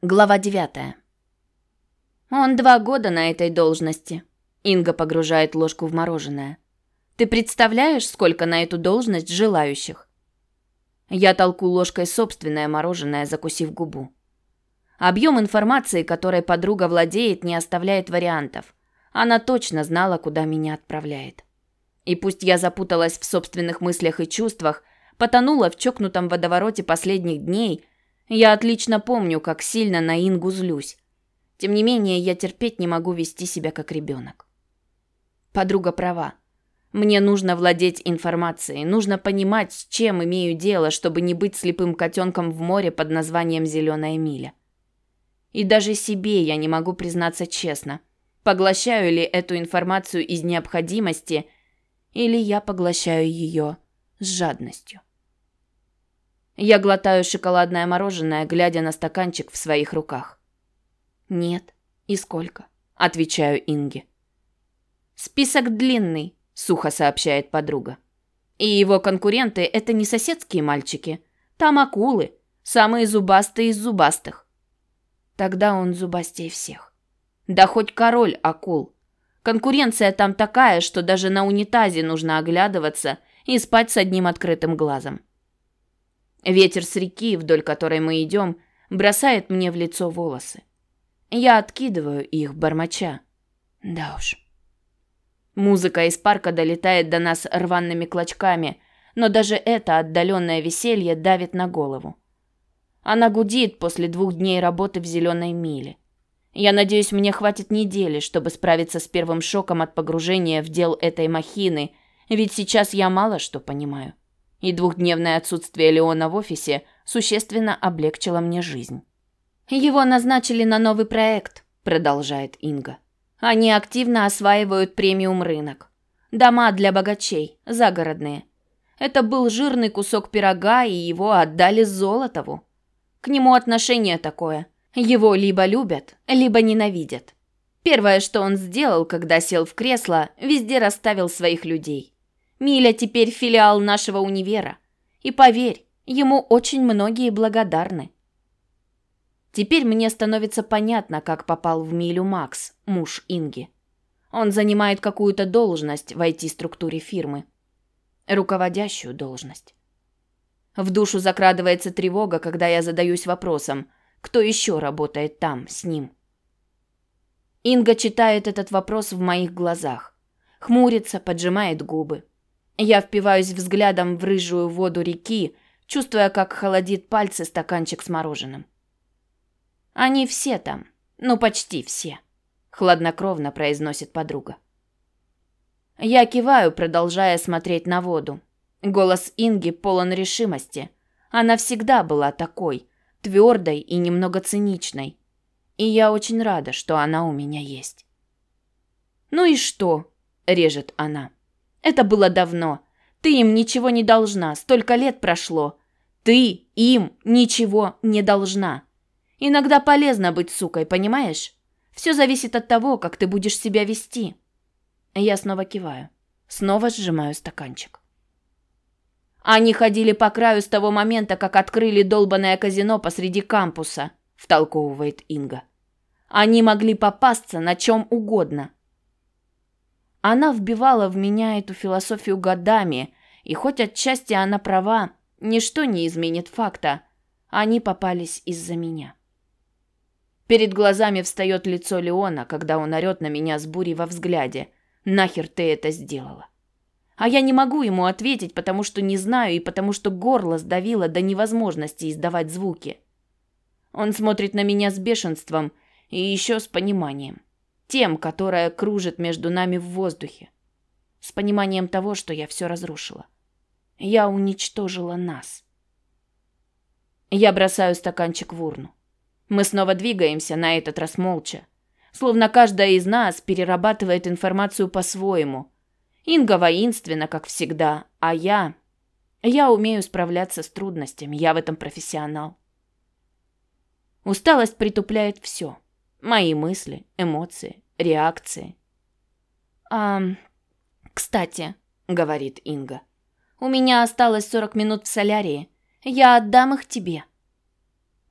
Глава 9. Он два года на этой должности. Инга погружает ложку в мороженое. Ты представляешь, сколько на эту должность желающих? Я толку ложкой собственное мороженое, закусив губу. Объем информации, которой подруга владеет, не оставляет вариантов. Она точно знала, куда меня отправляет. И пусть я запуталась в собственных мыслях и чувствах, потонула в чокнутом водовороте последних дней, я отлично помню, как сильно на Ингу злюсь. Тем не менее, я терпеть не могу вести себя как ребенок. Подруга права. Мне нужно владеть информацией, нужно понимать, с чем имею дело, чтобы не быть слепым котенком в море под названием «Зеленая миля». И даже себе я не могу признаться честно, поглощаю ли эту информацию из необходимости, или я поглощаю ее с жадностью. Я глотаю шоколадное мороженое, глядя на стаканчик в своих руках. Нет. И сколько? Отвечаю Инге. Список длинный, сухо сообщает подруга. И его конкуренты это не соседские мальчики. Там акулы, самые зубастые из зубастых. Тогда он зубастей всех. Да хоть король акул. Конкуренция там такая, что даже на унитазе нужно оглядываться и спать с одним открытым глазом. Ветер с реки, вдоль которой мы идем, бросает мне в лицо волосы. Я откидываю их, бормоча. Да уж. Музыка из парка долетает до нас рваными клочками, но даже это отдаленное веселье давит на голову. Она гудит после двух дней работы в зеленой миле. Я надеюсь, мне хватит недели, чтобы справиться с первым шоком от погружения в дел этой махины, ведь сейчас я мало что понимаю и двухдневное отсутствие Леона в офисе существенно облегчило мне жизнь. Его назначили на новый проект, продолжает Инга. Они активно осваивают премиум рынок. Дома для богачей, загородные. Это был жирный кусок пирога, и его отдали Золотову. К нему отношение такое. Его либо любят, либо ненавидят. Первое, что он сделал, когда сел в кресло, везде расставил своих людей. Миля теперь филиал нашего универа. И поверь, ему очень многие благодарны. Теперь мне становится понятно, как попал в Милю Макс, муж Инги. Он занимает какую-то должность в IT-структуре фирмы. Руководящую должность. В душу закрадывается тревога, когда я задаюсь вопросом, кто еще работает там, с ним. Инга читает этот вопрос в моих глазах. Хмурится, поджимает губы. Я впиваюсь взглядом в рыжую воду реки, чувствуя, как холодит пальцы стаканчик с мороженым. Они все там, ну почти все, хладнокровно произносит подруга. Я киваю, продолжая смотреть на воду. Голос Инги полон решимости. Она всегда была такой, твердой и немного циничной. И я очень рада, что она у меня есть. Ну и что? режет она. Это было давно. Ты им ничего не должна, столько лет прошло. Ты им ничего не должна. Иногда полезно быть сукой, понимаешь? Все зависит от того, как ты будешь себя вести. Я снова киваю. Снова сжимаю стаканчик. Они ходили по краю с того момента, как открыли долбанное казино посреди кампуса, втолковывает Инга. Они могли попасться на чем угодно. Она вбивала в меня эту философию годами, и хоть отчасти она права, ничто не изменит факта. Они попались из-за меня. Перед глазами встает лицо Леона, когда он орет на меня с бурей во взгляде. «Нахер ты это сделала?» А я не могу ему ответить, потому что не знаю и потому что горло сдавило до невозможности издавать звуки. Он смотрит на меня с бешенством и еще с пониманием тем, которое кружит между нами в воздухе, с пониманием того, что я все разрушила. Я уничтожила нас. Я бросаю стаканчик в урну. Мы снова двигаемся, на этот раз молча. Словно каждая из нас перерабатывает информацию по-своему. Инга воинственна, как всегда, а я... Я умею справляться с трудностями, я в этом профессионал. Усталость притупляет все. Мои мысли, эмоции, реакции. «А, кстати», — говорит Инга, — «у меня осталось 40 минут в солярии. Я отдам их тебе».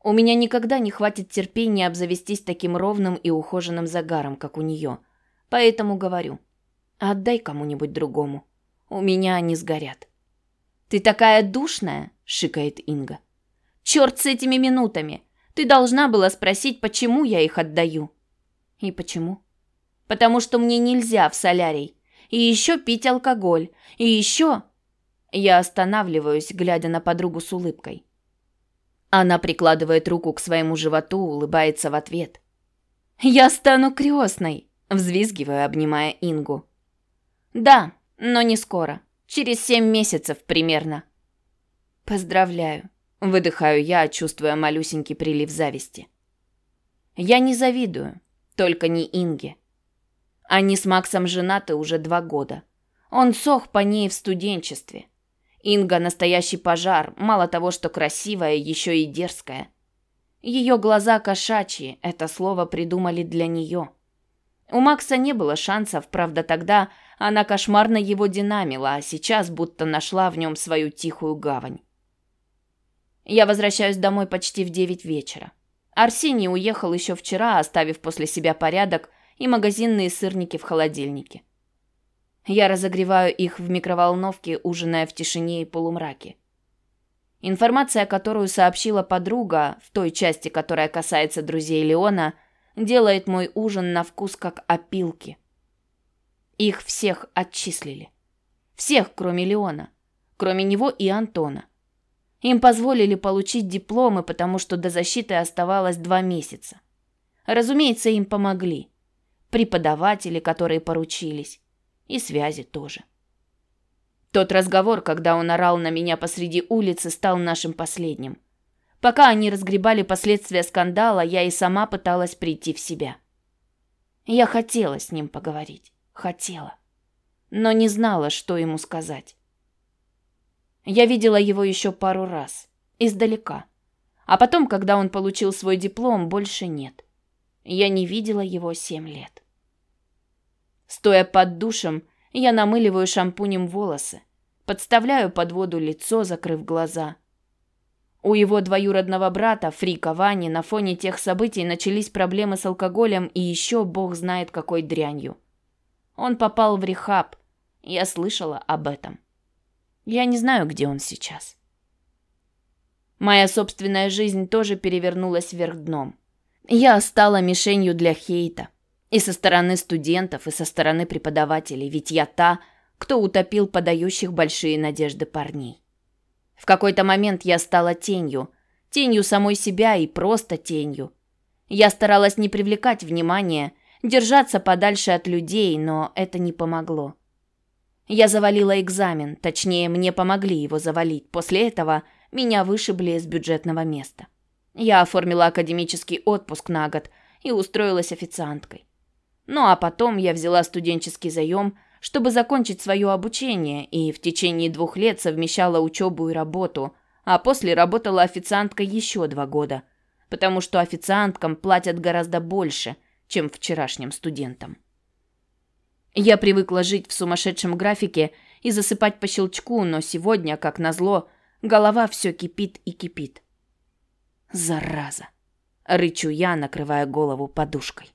У меня никогда не хватит терпения обзавестись таким ровным и ухоженным загаром, как у нее. Поэтому говорю, отдай кому-нибудь другому. У меня они сгорят. «Ты такая душная!» – шикает Инга. «Черт с этими минутами! Ты должна была спросить, почему я их отдаю». «И почему?» «Потому что мне нельзя в солярий. И еще пить алкоголь. И еще...» Я останавливаюсь, глядя на подругу с улыбкой. Она прикладывает руку к своему животу, улыбается в ответ. «Я стану крестной!» – взвизгиваю, обнимая Ингу. «Да, но не скоро. Через семь месяцев примерно. Поздравляю. Выдыхаю я, чувствуя малюсенький прилив зависти. Я не завидую, только не Инге. Они с Максом женаты уже два года. Он сох по ней в студенчестве. Инга настоящий пожар, мало того, что красивая, еще и дерзкая. Ее глаза кошачьи, это слово придумали для нее. У Макса не было шансов, правда, тогда она кошмарно его динамила, а сейчас будто нашла в нем свою тихую гавань. Я возвращаюсь домой почти в девять вечера. Арсений уехал еще вчера, оставив после себя порядок и магазинные сырники в холодильнике. Я разогреваю их в микроволновке, ужиная в тишине и полумраке. Информация, которую сообщила подруга, в той части, которая касается друзей Леона, делает мой ужин на вкус как опилки – их всех отчислили. Всех, кроме Леона. Кроме него и Антона. Им позволили получить дипломы, потому что до защиты оставалось два месяца. Разумеется, им помогли. Преподаватели, которые поручились. И связи тоже. Тот разговор, когда он орал на меня посреди улицы, стал нашим последним. Пока они разгребали последствия скандала, я и сама пыталась прийти в себя. Я хотела с ним поговорить. Хотела. Но не знала, что ему сказать. Я видела его еще пару раз. Издалека. А потом, когда он получил свой диплом, больше нет. Я не видела его семь лет. Стоя под душем, я намыливаю шампунем волосы, подставляю под воду лицо, закрыв глаза. У его двоюродного брата, Фрика Вани, на фоне тех событий начались проблемы с алкоголем и еще бог знает какой дрянью. Он попал в рехаб. Я слышала об этом. Я не знаю, где он сейчас. Моя собственная жизнь тоже перевернулась вверх дном. Я стала мишенью для хейта. И со стороны студентов, и со стороны преподавателей, ведь я та, кто утопил подающих большие надежды парней. В какой-то момент я стала тенью, тенью самой себя и просто тенью. Я старалась не привлекать внимания, держаться подальше от людей, но это не помогло. Я завалила экзамен, точнее, мне помогли его завалить. После этого меня вышибли из бюджетного места. Я оформила академический отпуск на год и устроилась официанткой. Ну а потом я взяла студенческий заем, чтобы закончить свое обучение, и в течение двух лет совмещала учебу и работу, а после работала официанткой еще два года, потому что официанткам платят гораздо больше – чем вчерашним студентам. Я привыкла жить в сумасшедшем графике и засыпать по щелчку, но сегодня, как назло, голова все кипит и кипит. Зараза, рычу я, накрывая голову подушкой.